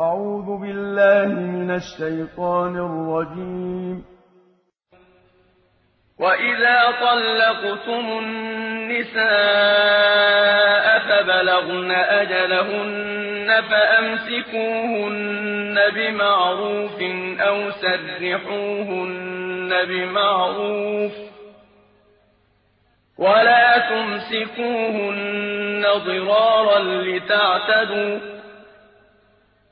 أعوذ بالله من الشيطان الرجيم. وإذا طلقتم النساء فبلغن أجلهن فأمسكوهن بمعروف أو سرحوهن بمعروف ولا تمسكوهن ضرارا لتعتدوا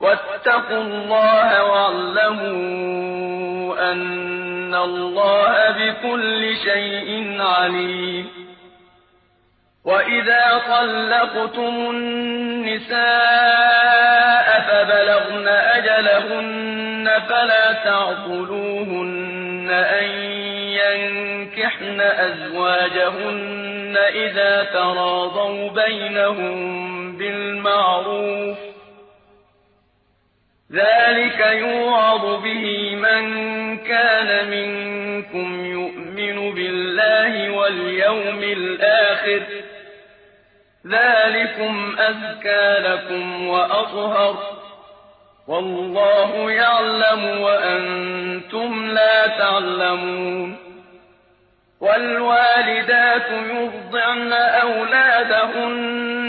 واتقوا الله واعلموا أن الله بكل شيء عليم. وإذا طلقتم النساء فبلغن أجلهن فلا تعطلوهن أن ينكحن أزواجهن إذا تراضوا بينهم بالمعروف. ذلك يوعظ به من كان منكم يؤمن بالله واليوم الآخر ذلكم أزكى لكم وأطهر والله يعلم وأنتم لا تعلمون والوالدات يرضعن أولادهن